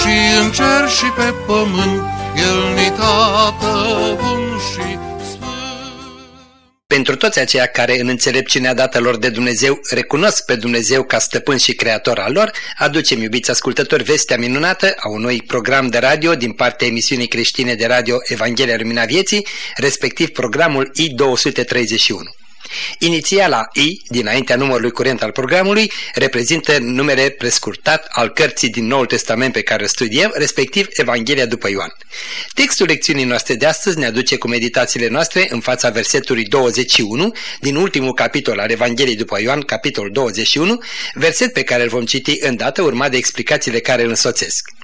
și în cer și pe pământ, El ni tată bun și pentru toți aceia care în înțelepciunea datelor de Dumnezeu recunosc pe Dumnezeu ca stăpân și creator al lor, aducem, iubiți ascultători, vestea minunată a unui program de radio din partea emisiunii creștine de radio Evanghelia Lumina Vieții, respectiv programul I-231. Inițiala I, dinaintea numărului curent al programului, reprezintă numele prescurtat al cărții din Noul Testament pe care o studiem, respectiv Evanghelia după Ioan. Textul lecțiunii noastre de astăzi ne aduce cu meditațiile noastre în fața versetului 21 din ultimul capitol al Evangheliei după Ioan, capitolul 21, verset pe care îl vom citi îndată urmat de explicațiile care îl însoțesc.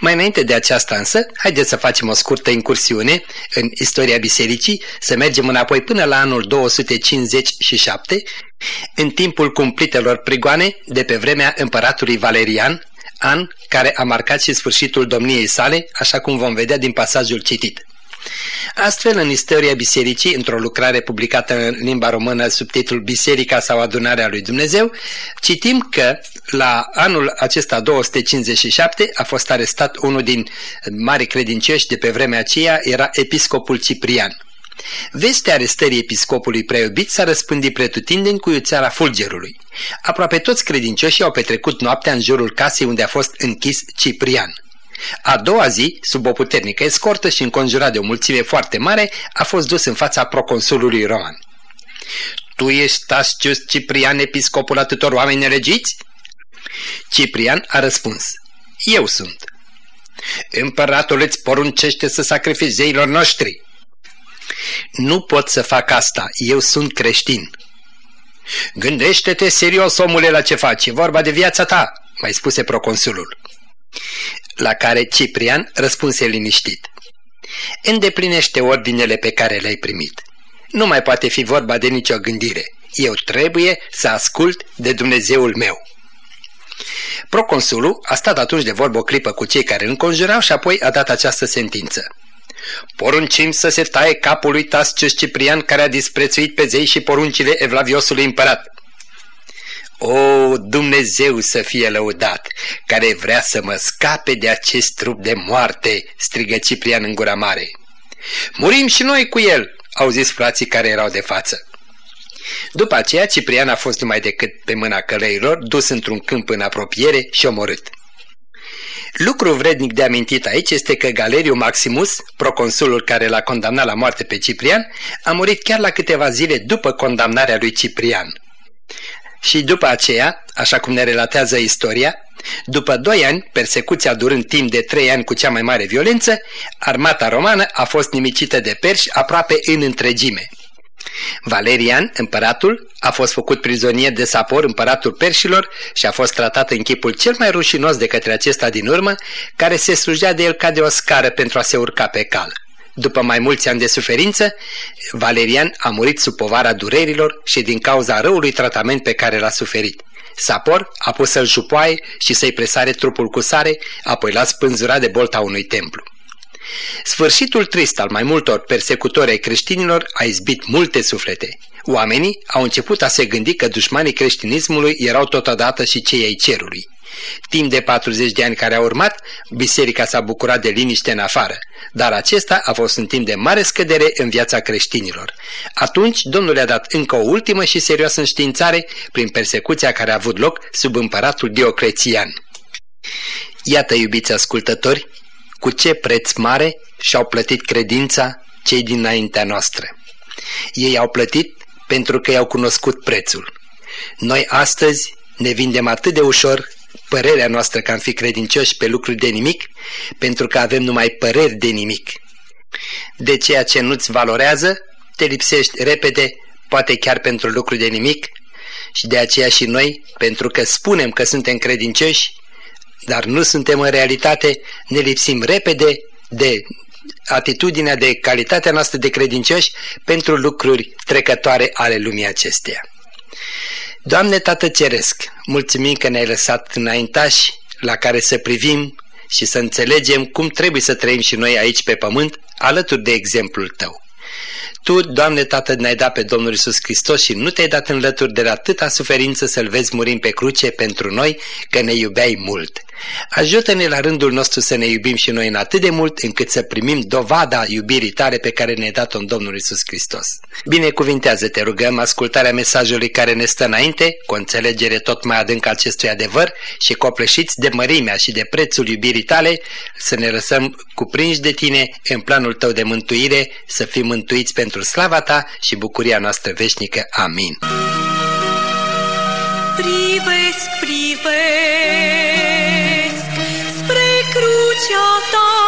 Mai înainte de aceasta însă, haideți să facem o scurtă incursiune în istoria bisericii, să mergem înapoi până la anul 257, în timpul cumplitelor prigoane de pe vremea împăratului Valerian, an care a marcat și sfârșitul domniei sale, așa cum vom vedea din pasajul citit. Astfel, în istoria bisericii, într-o lucrare publicată în limba română sub titlul Biserica sau Adunarea lui Dumnezeu, citim că la anul acesta 257 a fost arestat unul din mari credincioși de pe vremea aceea, era episcopul Ciprian. Vestea arestării episcopului preiubit s-a răspândit pretutindeni cu iuțeala fulgerului. Aproape toți credincioșii au petrecut noaptea în jurul casei unde a fost închis Ciprian. A doua zi, sub o puternică escortă și înconjurat de o mulțime foarte mare, a fost dus în fața proconsulului roman. Tu ești Tascius Ciprian, episcopul atâtor oameni nelegiți? Ciprian a răspuns, eu sunt. Împăratul îți poruncește să sacrifici zeilor noștri. Nu pot să fac asta, eu sunt creștin. Gândește-te serios, omule, la ce faci, e vorba de viața ta, mai spuse proconsulul. La care Ciprian răspunse liniștit. Îndeplinește ordinele pe care le-ai primit. Nu mai poate fi vorba de nicio gândire. Eu trebuie să ascult de Dumnezeul meu. Proconsulul a stat atunci de vorbă o clipă cu cei care îl înconjurau și apoi a dat această sentință. Poruncim să se taie capul lui Tascius Ciprian care a disprețuit pe zei și poruncile Evlaviosului împărat. O, Dumnezeu să fie lăudat, care vrea să mă scape de acest trup de moarte, strigă Ciprian în gura mare. Murim și noi cu el, au zis frații care erau de față. După aceea, Ciprian a fost numai decât pe mâna călăilor, dus într-un câmp în apropiere și omorât. Lucru vrednic de amintit aici este că Galeriu Maximus, proconsulul care l-a condamnat la moarte pe Ciprian, a murit chiar la câteva zile după condamnarea lui Ciprian. Și după aceea, așa cum ne relatează istoria, după doi ani, persecuția durând timp de trei ani cu cea mai mare violență, armata romană a fost nimicită de perși aproape în întregime. Valerian, împăratul, a fost făcut prizonier de Sapor, împăratul perșilor, și a fost tratat în chipul cel mai rușinos de către acesta din urmă, care se slujea de el ca de o scară pentru a se urca pe cal. După mai mulți ani de suferință, Valerian a murit sub povara durerilor și din cauza răului tratament pe care l-a suferit. Sapor a pus să-l jupoaie și să-i presare trupul cu sare, apoi l-a spânzurat de bolta unui templu. Sfârșitul trist al mai multor persecutori ai creștinilor a izbit multe suflete. Oamenii au început a se gândi că dușmanii creștinismului erau totodată și cei ai cerului. Timp de 40 de ani care au urmat, biserica s-a bucurat de liniște în afară, dar acesta a fost un timp de mare scădere în viața creștinilor. Atunci, Domnul le-a dat încă o ultimă și serioasă înștiințare prin persecuția care a avut loc sub împăratul Dioclețian. Iată, iubiți ascultători, cu ce preț mare și-au plătit credința cei dinaintea noastră. Ei au plătit pentru că i-au cunoscut prețul. Noi astăzi ne vindem atât de ușor părerea noastră că am fi credincioși pe lucruri de nimic, pentru că avem numai păreri de nimic. De ceea ce nu-ți valorează, te lipsești repede, poate chiar pentru lucruri de nimic, și de aceea și noi, pentru că spunem că suntem credincioși, dar nu suntem în realitate, ne lipsim repede de atitudinea de calitatea noastră de credincioși pentru lucruri trecătoare ale lumii acesteia. Doamne Tată Ceresc, mulțumim că ne-ai lăsat înaintași la care să privim și să înțelegem cum trebuie să trăim și noi aici pe pământ, alături de exemplul Tău. Tu, Doamne Tată, ne-ai dat pe Domnul Isus Hristos și nu te-ai dat în lături de la atâta suferință să-L vezi murim pe cruce pentru noi, că ne iubeai mult. Ajută-ne la rândul nostru să ne iubim și noi în atât de mult încât să primim dovada iubirii tale pe care ne-ai dat-o în Domnul Isus Hristos. Binecuvintează, te rugăm, ascultarea mesajului care ne stă înainte, cu înțelegere tot mai adâncă acestui adevăr și copleșiți de mărimea și de prețul iubirii tale, să ne lăsăm cuprinși de tine în planul tău de mântuire, să fim mântuiți pentru slava ta și bucuria noastră veșnică. Amin. Privesc, privesc crucea ta,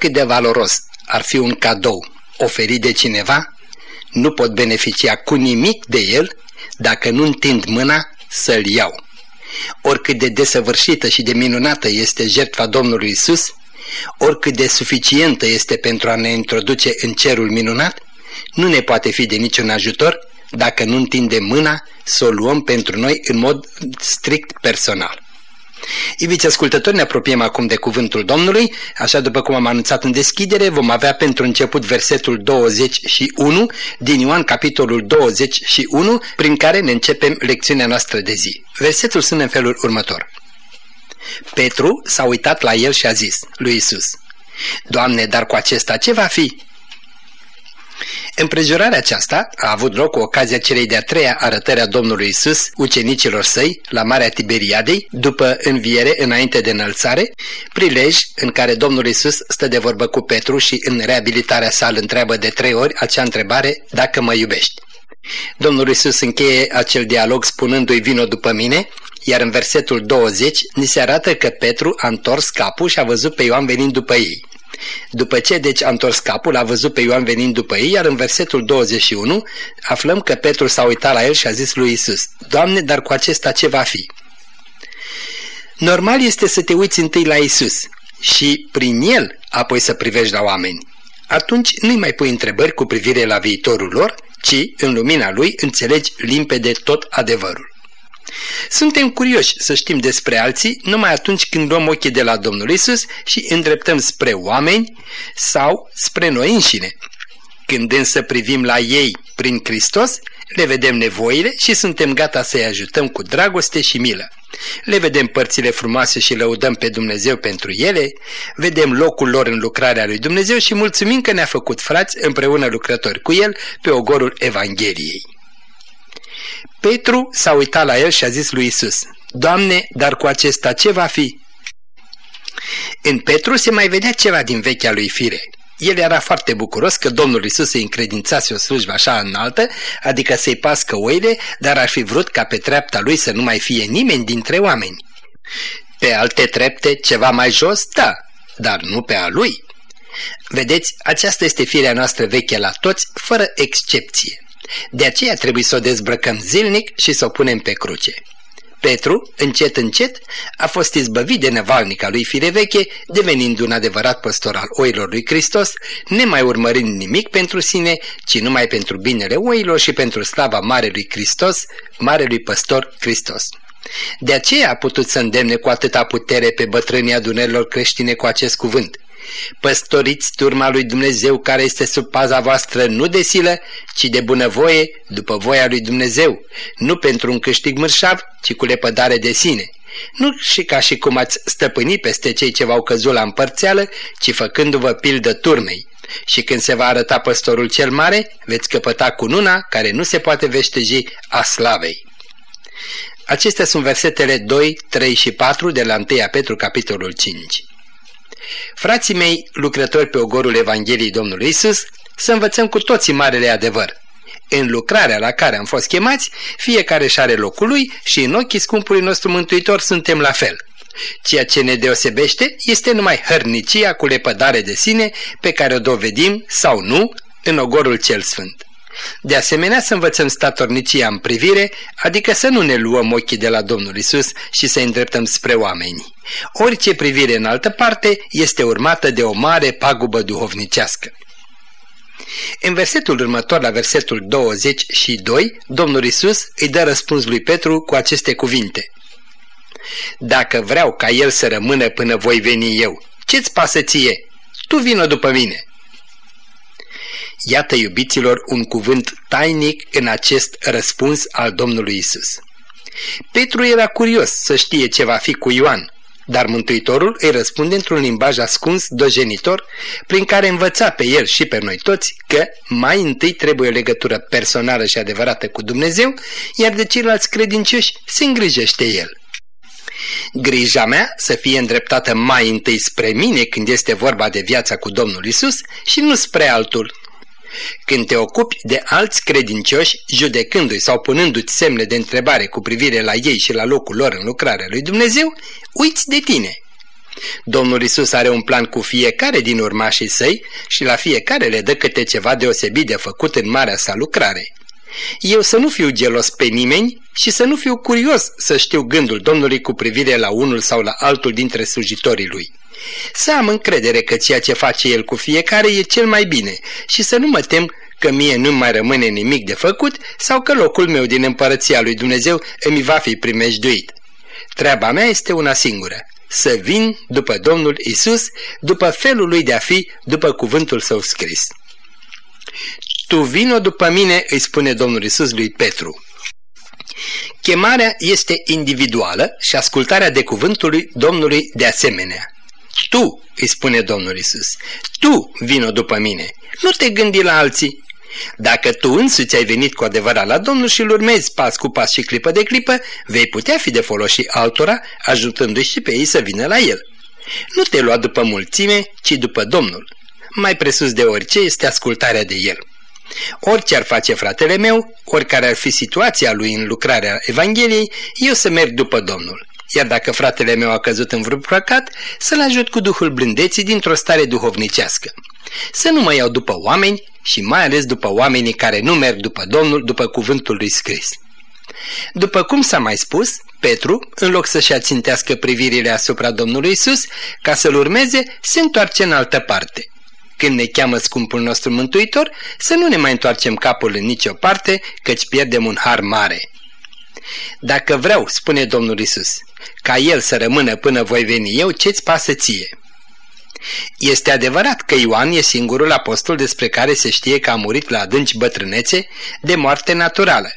Oricât de valoros ar fi un cadou oferit de cineva, nu pot beneficia cu nimic de el dacă nu întind mâna să-l iau. Oricât de desăvârșită și de minunată este jertfa Domnului Isus, oricât de suficientă este pentru a ne introduce în cerul minunat, nu ne poate fi de niciun ajutor dacă nu întindem mâna să o luăm pentru noi în mod strict personal. Iubiți ascultători, ne apropiem acum de cuvântul Domnului, așa după cum am anunțat în deschidere, vom avea pentru început versetul 21 din Ioan capitolul 21, prin care ne începem lecțiunea noastră de zi. Versetul sună în felul următor. Petru s-a uitat la el și a zis lui Isus: Doamne, dar cu acesta ce va fi? Împrejurarea aceasta a avut loc cu ocazia celei de-a treia arătări a Domnului Isus ucenicilor săi la Marea Tiberiadei, după înviere înainte de înălțare, prilej în care Domnul Isus stă de vorbă cu Petru și în reabilitarea sa îl întreabă de trei ori acea întrebare, dacă mă iubești. Domnul Isus încheie acel dialog spunându-i vino după mine, iar în versetul 20 ni se arată că Petru a întors capul și a văzut pe Ioan venind după ei. După ce deci a întors capul, a văzut pe Ioan venind după ei, iar în versetul 21 aflăm că Petru s-a uitat la el și a zis lui Isus: Doamne, dar cu acesta ce va fi? Normal este să te uiți întâi la Isus și prin el apoi să privești la oameni. Atunci nu-i mai pui întrebări cu privire la viitorul lor, ci, în lumina lui, înțelegi limpede tot adevărul. Suntem curioși să știm despre alții numai atunci când luăm ochii de la Domnul Isus și îndreptăm spre oameni sau spre noi înșine. Când însă privim la ei prin Hristos, le vedem nevoile și suntem gata să-i ajutăm cu dragoste și milă. Le vedem părțile frumoase și lăudăm pe Dumnezeu pentru ele, vedem locul lor în lucrarea lui Dumnezeu și mulțumim că ne-a făcut frați împreună lucrători cu el pe ogorul Evangheliei. Petru s-a uitat la el și a zis lui Isus: Doamne, dar cu acesta ce va fi? În Petru se mai vedea ceva din vechea lui fire. El era foarte bucuros că Domnul Isus îi încredințase o slujbă așa înaltă, adică să-i pască oile, dar ar fi vrut ca pe treapta lui să nu mai fie nimeni dintre oameni. Pe alte trepte, ceva mai jos, da, dar nu pe a lui. Vedeți, aceasta este firea noastră veche la toți, fără excepție. De aceea trebuie să o dezbrăcăm zilnic și să o punem pe cruce. Petru, încet încet, a fost izbăvit de nevalnica lui fire veche, devenind un adevărat păstor al oilor lui Hristos, nemai urmărind nimic pentru sine, ci numai pentru binele oilor și pentru slava Marelui Hristos, Marelui Păstor Hristos. De aceea a putut să îndemne cu atâta putere pe bătrânii adunărilor creștine cu acest cuvânt. Păstoriți turma lui Dumnezeu care este sub paza voastră nu de silă, ci de bunăvoie, după voia lui Dumnezeu, nu pentru un câștig mărșav, ci cu lepădare de sine. Nu și ca și cum ați stăpâni peste cei ce v-au căzut la împărțeală, ci făcându-vă pildă turmei. Și când se va arăta păstorul cel mare, veți căpăta cununa care nu se poate veșteji a slavei. Acestea sunt versetele 2, 3 și 4 de la 1 Petru, capitolul 5. Frații mei, lucrători pe ogorul Evangheliei Domnului Isus, să învățăm cu toții marele adevăr. În lucrarea la care am fost chemați, fiecare și are locul lui și în ochii scumpului nostru mântuitor suntem la fel. Ceea ce ne deosebește este numai hărnicia cu lepădare de sine pe care o dovedim sau nu în ogorul cel sfânt. De asemenea să învățăm statornicia în privire, adică să nu ne luăm ochii de la Domnul Isus și să îndreptăm spre oameni. Orice privire în altă parte este urmată de o mare pagubă duhovnicească. În versetul următor, la versetul 22, Domnul Isus îi dă răspuns lui Petru cu aceste cuvinte. Dacă vreau ca el să rămână până voi veni eu, ce-ți pasă ție? Tu vină după mine. Iată, iubiților, un cuvânt tainic în acest răspuns al Domnului Isus. Petru era curios să știe ce va fi cu Ioan, dar Mântuitorul îi răspunde într-un limbaj ascuns, dojenitor, prin care învăța pe el și pe noi toți că mai întâi trebuie o legătură personală și adevărată cu Dumnezeu, iar de ceilalți credincioși se îngrijește el. Grija mea să fie îndreptată mai întâi spre mine când este vorba de viața cu Domnul Isus și nu spre altul, când te ocupi de alți credincioși, judecându-i sau punându-ți semne de întrebare cu privire la ei și la locul lor în lucrarea lui Dumnezeu, uiți de tine. Domnul Isus are un plan cu fiecare din urmașii săi și la fiecare le dă câte ceva deosebit de făcut în marea sa lucrare. Eu să nu fiu gelos pe nimeni și să nu fiu curios să știu gândul Domnului cu privire la unul sau la altul dintre slujitorii lui. Să am încredere că ceea ce face el cu fiecare e cel mai bine și să nu mă tem că mie nu mai rămâne nimic de făcut sau că locul meu din împărăția lui Dumnezeu îmi va fi primejduit. Treaba mea este una singură, să vin după Domnul Isus, după felul lui de a fi, după cuvântul său scris. Tu vino după mine, îi spune Domnul Isus lui Petru. Chemarea este individuală și ascultarea de cuvântul lui Domnului de asemenea. Tu, îi spune Domnul Isus, tu vino după mine, nu te gândi la alții. Dacă tu însuți ai venit cu adevărat la Domnul și îl urmezi pas cu pas și clipă de clipă, vei putea fi de folos și altora, ajutându-i și pe ei să vină la el. Nu te lua după mulțime, ci după Domnul. Mai presus de orice este ascultarea de el. Orice ar face fratele meu, oricare ar fi situația lui în lucrarea Evangheliei, eu să merg după Domnul iar dacă fratele meu a căzut în vreun păcat, să-l ajut cu duhul blândeții dintr-o stare duhovnicească. Să nu mă iau după oameni și mai ales după oamenii care nu merg după Domnul, după cuvântul lui scris. După cum s-a mai spus, Petru, în loc să-și ațintească privirile asupra Domnului Isus, ca să-l urmeze, se întoarce în altă parte. Când ne cheamă scumpul nostru mântuitor, să nu ne mai întoarcem capul în nicio parte, căci pierdem un har mare. Dacă vreau, spune Domnul Isus, ca el să rămână până voi veni eu, ce-ți pasă ție? Este adevărat că Ioan e singurul apostol despre care se știe că a murit la adânci bătrânețe de moarte naturală.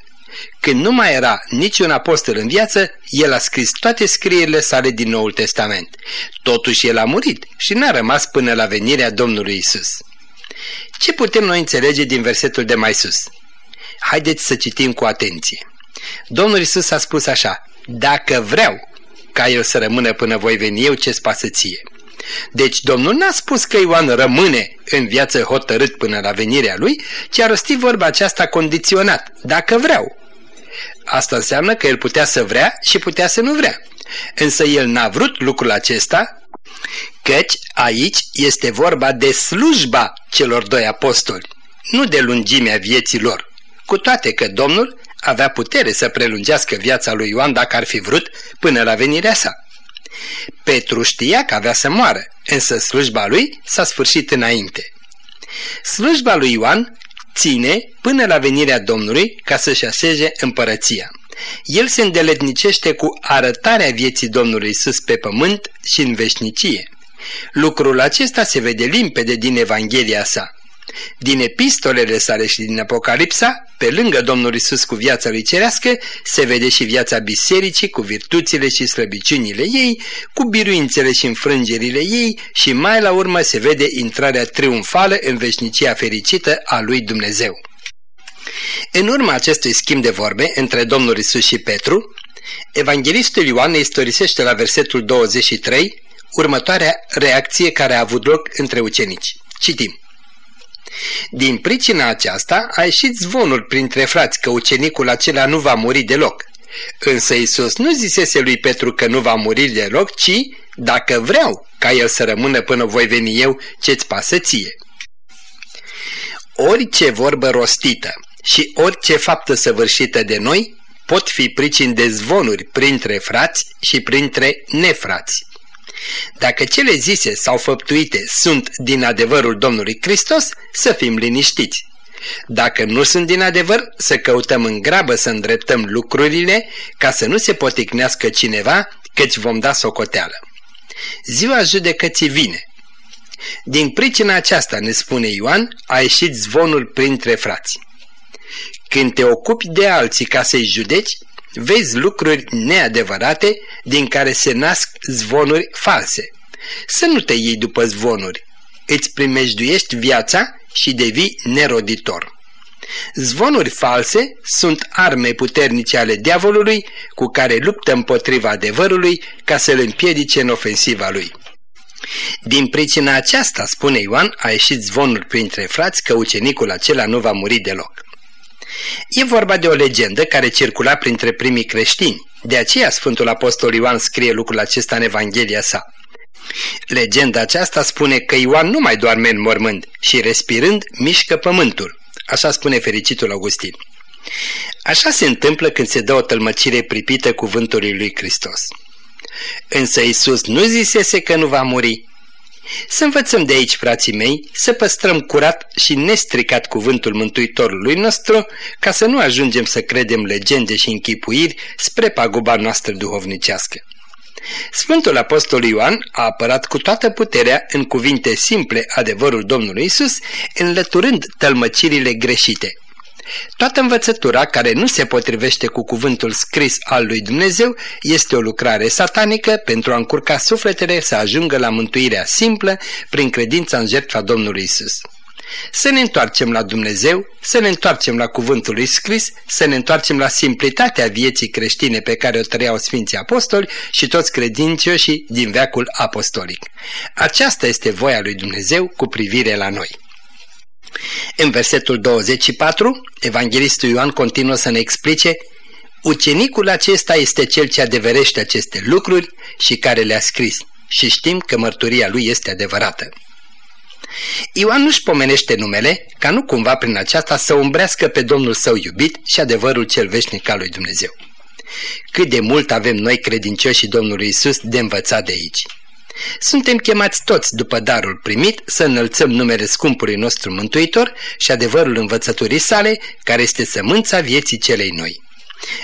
Când nu mai era niciun apostol în viață, el a scris toate scrierile sale din Noul Testament. Totuși el a murit și n-a rămas până la venirea Domnului Isus. Ce putem noi înțelege din versetul de mai sus? Haideți să citim cu atenție. Domnul Isus a spus așa, dacă vreau ca el să rămână până voi veni eu, ce-ți pasă ție? Deci Domnul n-a spus că Ioan rămâne în viață hotărât până la venirea lui, ci a rostit vorba aceasta condiționat, dacă vreau. Asta înseamnă că el putea să vrea și putea să nu vrea. Însă el n-a vrut lucrul acesta, căci aici este vorba de slujba celor doi apostoli, nu de lungimea vieții lor, cu toate că Domnul avea putere să prelungească viața lui Ioan dacă ar fi vrut până la venirea sa. Petru știa că avea să moară, însă slujba lui s-a sfârșit înainte. Slujba lui Ioan ține până la venirea Domnului ca să-și așeze împărăția. El se îndeletnicește cu arătarea vieții Domnului Iisus pe pământ și în veșnicie. Lucrul acesta se vede limpede din Evanghelia sa. Din epistolele sale și din Apocalipsa, pe lângă Domnul Isus cu viața lui cerească, se vede și viața bisericii cu virtuțile și slăbiciunile ei, cu biruințele și înfrângerile ei și mai la urmă se vede intrarea triumfală în veșnicia fericită a lui Dumnezeu. În urma acestui schimb de vorbe între Domnul Isus și Petru, Evanghelistul Ioan ne istorisește la versetul 23 următoarea reacție care a avut loc între ucenici. Citim. Din pricina aceasta a ieșit zvonul printre frați că ucenicul acela nu va muri deloc. Însă Isus nu zisese lui Petru că nu va muri deloc, ci, dacă vreau ca el să rămână până voi veni eu, ce-ți pasă ție. Orice vorbă rostită și orice faptă săvârșită de noi pot fi pricini de zvonuri printre frați și printre nefrați. Dacă cele zise sau făptuite sunt din adevărul Domnului Hristos, să fim liniștiți. Dacă nu sunt din adevăr, să căutăm în grabă să îndreptăm lucrurile ca să nu se poticnească cineva, căci vom da socoteală. Ziua judecății vine. Din pricina aceasta, ne spune Ioan, a ieșit zvonul printre frați. Când te ocupi de alții ca să-i judeci, vezi lucruri neadevărate din care se nasc zvonuri false. Să nu te iei după zvonuri, îți primejduiești viața și devii neroditor. Zvonuri false sunt arme puternice ale diavolului cu care luptă împotriva adevărului ca să-l împiedice în ofensiva lui. Din pricina aceasta, spune Ioan, a ieșit zvonul printre frați că ucenicul acela nu va muri deloc. E vorba de o legendă care circula printre primii creștini, de aceea Sfântul Apostol Ioan scrie lucrul acesta în Evanghelia sa. Legenda aceasta spune că Ioan nu mai doarme în mormânt și respirând mișcă pământul, așa spune fericitul Augustin. Așa se întâmplă când se dă o tălmăcire pripită cuvântului lui Hristos. Însă Isus nu zisese că nu va muri, să învățăm de aici, frații mei, să păstrăm curat și nestricat cuvântul Mântuitorului nostru, ca să nu ajungem să credem legende și închipuiri spre paguba noastră duhovnicească. Sfântul Apostol Ioan a apărat cu toată puterea în cuvinte simple adevărul Domnului Isus, înlăturând tălmăcirile greșite. Toată învățătura care nu se potrivește cu cuvântul scris al lui Dumnezeu este o lucrare satanică pentru a încurca sufletele să ajungă la mântuirea simplă prin credința în jertfa Domnului Isus. Să ne întoarcem la Dumnezeu, să ne întoarcem la cuvântul lui scris, să ne întoarcem la simplitatea vieții creștine pe care o trăiau Sfinții Apostoli și toți credincioșii din veacul apostolic. Aceasta este voia lui Dumnezeu cu privire la noi. În versetul 24, evanghelistul Ioan continuă să ne explice Ucenicul acesta este cel ce adeverește aceste lucruri și care le-a scris și știm că mărturia lui este adevărată. Ioan nu-și pomenește numele ca nu cumva prin aceasta să umbrească pe Domnul său iubit și adevărul cel veșnic al lui Dumnezeu. Cât de mult avem noi credincioși Domnului Isus de învățat de aici. Suntem chemați toți, după darul primit, să înălțăm numele scumpului nostru Mântuitor și adevărul învățăturii sale, care este sămânța vieții celei noi.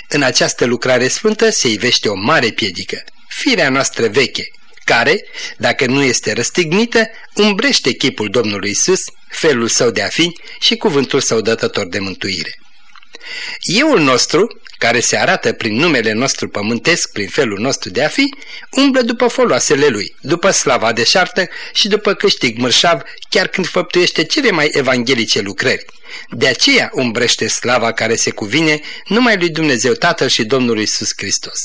În această lucrare sfântă se ivește o mare piedică, firea noastră veche, care, dacă nu este răstignită, umbrește chipul Domnului Isus, felul său de a fi și cuvântul său dătător de mântuire. Euul nostru, care se arată prin numele nostru pământesc, prin felul nostru de a fi, umblă după foloasele lui, după slava deșartă și după câștig mărșav, chiar când făptuiește cele mai evanghelice lucrări. De aceea umbrește slava care se cuvine numai lui Dumnezeu Tatăl și Domnul Isus Hristos.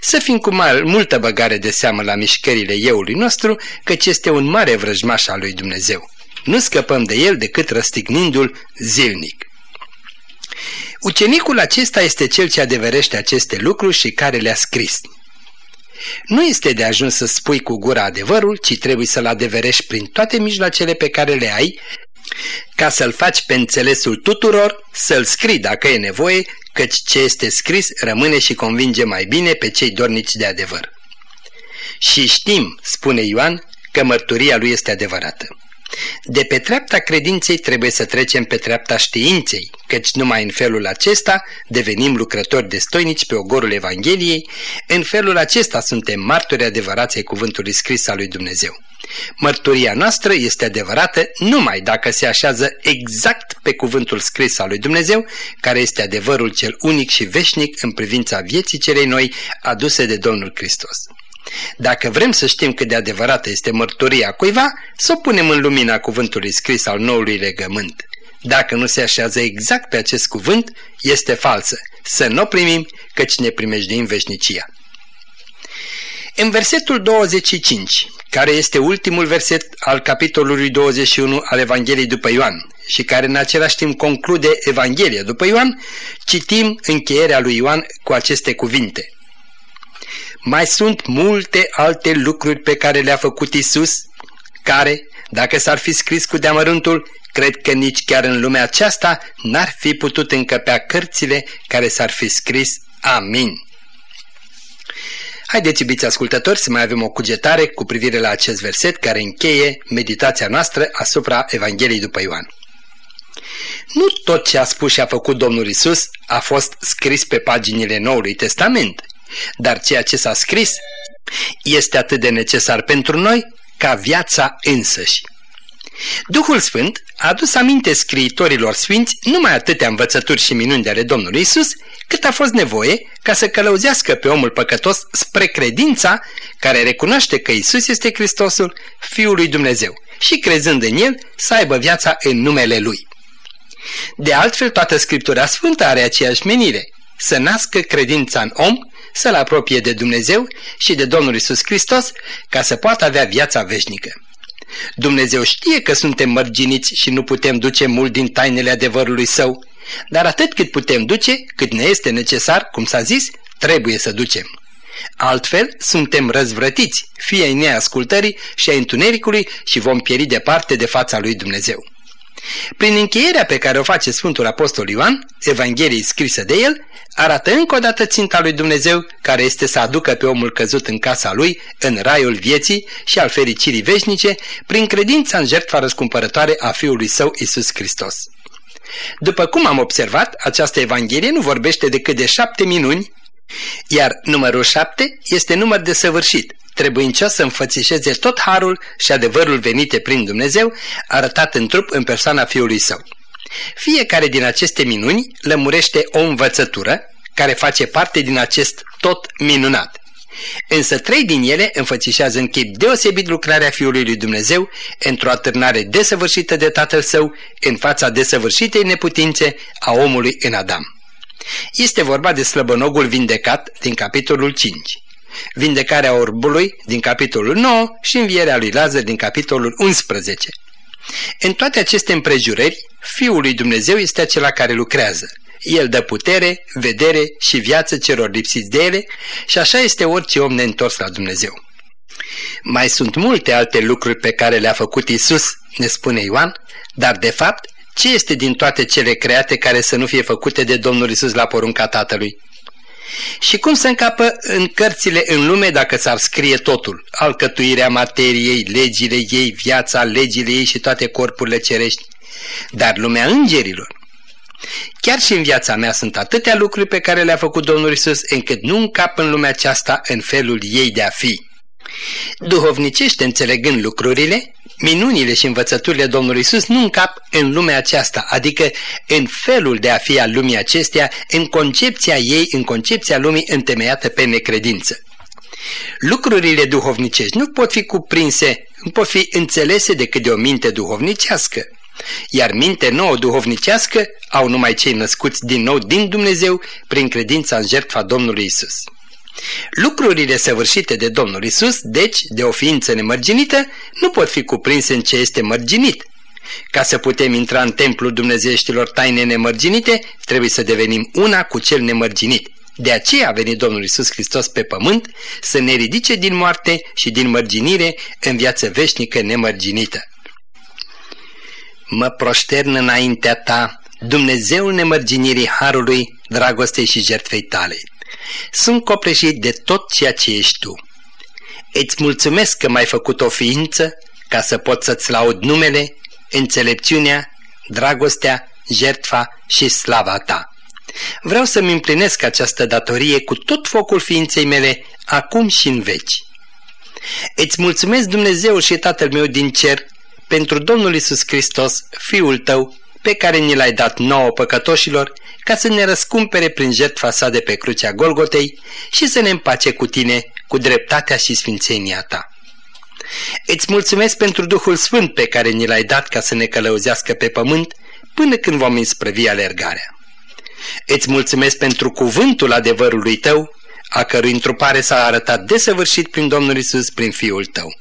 Să fim cu mare, multă băgare de seamă la mișcările euului nostru, căci este un mare vrăjmaș al lui Dumnezeu. Nu scăpăm de el decât răstignindu-l zilnic. Ucenicul acesta este cel ce adeverește aceste lucruri și care le-a scris. Nu este de ajuns să spui cu gura adevărul, ci trebuie să-l adeverești prin toate mijloacele pe care le ai, ca să-l faci pe înțelesul tuturor, să-l scrii dacă e nevoie, căci ce este scris rămâne și convinge mai bine pe cei dornici de adevăr. Și știm, spune Ioan, că mărturia lui este adevărată. De pe treapta credinței trebuie să trecem pe treapta științei, căci numai în felul acesta devenim lucrători destoinici pe ogorul Evangheliei, în felul acesta suntem martori adevărați ai cuvântului scris al lui Dumnezeu. Mărturia noastră este adevărată numai dacă se așează exact pe cuvântul scris al lui Dumnezeu, care este adevărul cel unic și veșnic în privința vieții celei noi aduse de Domnul Hristos. Dacă vrem să știm cât de adevărată este mărturia cuiva, să o punem în lumina cuvântului scris al noului legământ. Dacă nu se așează exact pe acest cuvânt, este falsă. Să nu o primim, căci ne primejduim veșnicia. În versetul 25, care este ultimul verset al capitolului 21 al Evangheliei după Ioan și care în același timp conclude Evanghelia după Ioan, citim încheierea lui Ioan cu aceste cuvinte. Mai sunt multe alte lucruri pe care le-a făcut Isus, care, dacă s-ar fi scris cu deamărântul, cred că nici chiar în lumea aceasta n-ar fi putut încăpea cărțile care s-ar fi scris. Amin. Haideți, iubiți ascultători, să mai avem o cugetare cu privire la acest verset care încheie meditația noastră asupra Evangheliei după Ioan. Nu tot ce a spus și a făcut Domnul Isus a fost scris pe paginile Noului Testament, dar ceea ce s-a scris este atât de necesar pentru noi ca viața însăși. Duhul Sfânt a adus aminte scriitorilor sfinți numai atâtea învățături și minuni de ale Domnului Isus, cât a fost nevoie ca să călăuzească pe omul păcătos spre credința care recunoaște că Isus este Hristosul, Fiul lui Dumnezeu, și crezând în El să aibă viața în numele Lui. De altfel, toată Scriptura Sfântă are aceeași menire, să nască credința în om să-L apropie de Dumnezeu și de Domnul Isus Hristos ca să poată avea viața veșnică. Dumnezeu știe că suntem mărginiți și nu putem duce mult din tainele adevărului său, dar atât cât putem duce, cât ne este necesar, cum s-a zis, trebuie să ducem. Altfel, suntem răzvrătiți, fie ai neascultării și a întunericului și vom pieri departe de fața lui Dumnezeu. Prin încheierea pe care o face Sfântul Apostol Ioan, Evangheliei scrisă de el, arată încă o dată ținta lui Dumnezeu, care este să aducă pe omul căzut în casa lui, în raiul vieții și al fericirii veșnice, prin credința în jertfa răscumpărătoare a Fiului Său Isus Hristos. După cum am observat, această Evanghelie nu vorbește decât de șapte minuni, iar numărul șapte este număr de săvârșit, trebuincios să înfățișeze tot harul și adevărul venite prin Dumnezeu, arătat în trup în persoana Fiului Său. Fiecare din aceste minuni lămurește o învățătură care face parte din acest tot minunat. Însă trei din ele înfățișează în chip deosebit lucrarea Fiului lui Dumnezeu într-o atârnare desăvârșită de Tatăl Său în fața desăvârșitei neputințe a omului în Adam. Este vorba de slăbănogul vindecat din capitolul 5 vindecarea orbului din capitolul 9 și învierea lui Lazar din capitolul 11. În toate aceste împrejurări, Fiul lui Dumnezeu este acela care lucrează. El dă putere, vedere și viață celor lipsiți de ele și așa este orice om neîntors la Dumnezeu. Mai sunt multe alte lucruri pe care le-a făcut Isus, ne spune Ioan, dar de fapt, ce este din toate cele create care să nu fie făcute de Domnul Isus la porunca Tatălui? Și cum se încapă în cărțile în lume dacă s-ar scrie totul? Alcătuirea materiei, legile ei, viața, legile ei și toate corpurile cerești. Dar lumea îngerilor. Chiar și în viața mea sunt atâtea lucruri pe care le-a făcut Domnul Isus încât nu încap în lumea aceasta în felul ei de a fi. Duhovnicește înțelegând lucrurile, minunile și învățăturile Domnului Isus nu încap în lumea aceasta, adică în felul de a fi al lumii acesteia, în concepția ei, în concepția lumii întemeiată pe necredință. Lucrurile duhovnicești nu pot fi cuprinse, nu pot fi înțelese decât de o minte duhovnicească. Iar minte nouă duhovnicească au numai cei născuți din nou din Dumnezeu prin credința în jertfa Domnului Isus. Lucrurile săvârșite de Domnul Isus, deci de o ființă nemărginită, nu pot fi cuprinse în ce este mărginit. Ca să putem intra în templul dumnezeieștilor taine nemărginite, trebuie să devenim una cu cel nemărginit. De aceea a venit Domnul Isus Hristos pe pământ să ne ridice din moarte și din mărginire în viață veșnică nemărginită. Mă proștern înaintea ta, Dumnezeul nemărginirii Harului, dragostei și jertfei tale. Sunt copleșit de tot ceea ce ești tu. Îți mulțumesc că m-ai făcut o ființă ca să pot să-ți laud numele, înțelepciunea, dragostea, jertfa și slava ta. Vreau să-mi împlinesc această datorie cu tot focul ființei mele, acum și în veci. Îți mulțumesc Dumnezeu și Tatăl meu din cer pentru Domnul Isus Hristos, Fiul tău, pe care ni l-ai dat nouă păcătoșilor, ca să ne răscumpere prin jertfa sa de pe crucea Golgotei și să ne împace cu tine, cu dreptatea și sfințenia ta. Îți mulțumesc pentru Duhul Sfânt pe care ni l-ai dat ca să ne călăuzească pe pământ până când vom însprăvi alergarea. Îți mulțumesc pentru cuvântul adevărului tău, a cărui întrupare s-a arătat desăvârșit prin Domnul Isus, prin Fiul tău.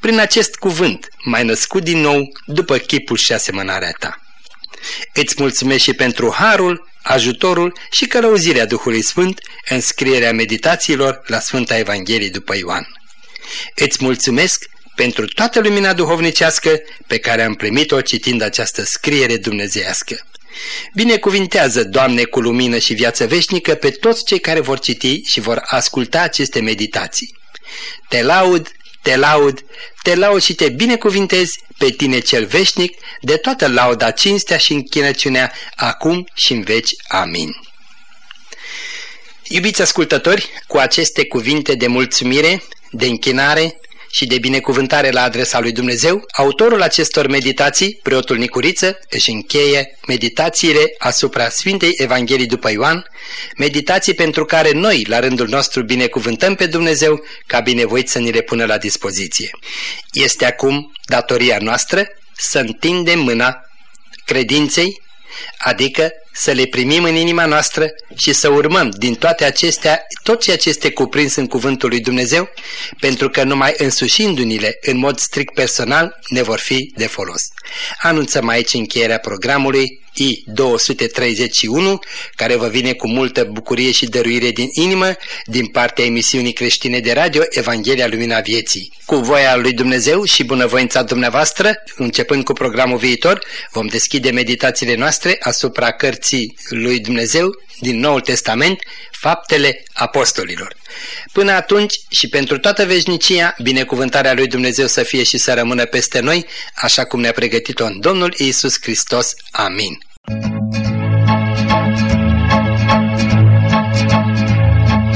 Prin acest cuvânt m-ai născut din nou după chipul și asemănarea ta. Îți mulțumesc și pentru harul, ajutorul și călăuzirea Duhului Sfânt în scrierea meditațiilor la Sfânta Evanghelie după Ioan. Îți mulțumesc pentru toată lumina duhovnicească pe care am primit-o citind această scriere dumnezeiască. Binecuvintează, Doamne, cu lumină și viață veșnică pe toți cei care vor citi și vor asculta aceste meditații. Te laud, te laud, te laud și te binecuvintez pe tine cel veșnic de toată lauda, cinstea și închinăciunea, acum și în veci. Amin. Iubiți ascultători, cu aceste cuvinte de mulțumire, de închinare, și de binecuvântare la adresa lui Dumnezeu, autorul acestor meditații, preotul Nicuriță, își încheie meditațiile asupra Sfintei Evangheliei după Ioan, meditații pentru care noi, la rândul nostru, binecuvântăm pe Dumnezeu ca binevoit să ni le pună la dispoziție. Este acum datoria noastră să întindem mâna credinței, adică să le primim în inima noastră și să urmăm din toate acestea tot ceea ce este cuprins în cuvântul lui Dumnezeu, pentru că numai însușindu-ni-le în mod strict personal ne vor fi de folos. Anunțăm aici încheierea programului I-231, care vă vine cu multă bucurie și dăruire din inimă din partea emisiunii creștine de radio Evanghelia Lumina Vieții. Cu voia lui Dumnezeu și bunăvoința dumneavoastră, începând cu programul viitor, vom deschide meditațiile noastre asupra cărții lui Dumnezeu din Noul Testament, Faptele Apostolilor. Până atunci și pentru toată veșnicia, binecuvântarea lui Dumnezeu să fie și să rămână peste noi, așa cum ne-a pregătit-o în Domnul Isus Hristos. Amin.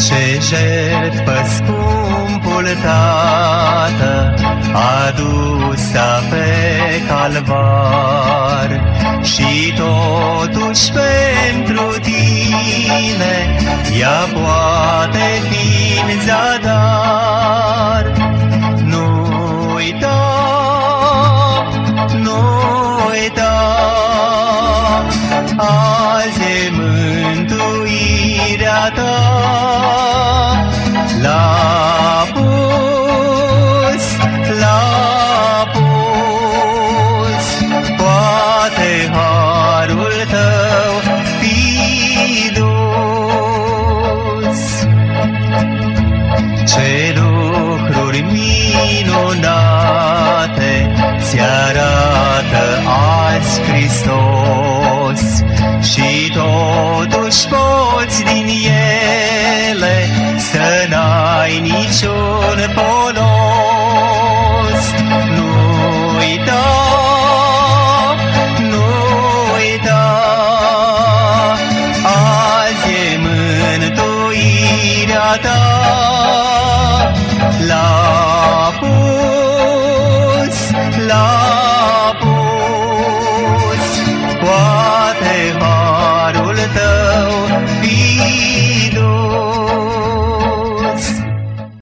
Ce jertfă scumpul Tată adusă pe calvar și totuși pentru tine ea poate fi în zadar. Nu uita, nu uita, azi e mântuirea ta. La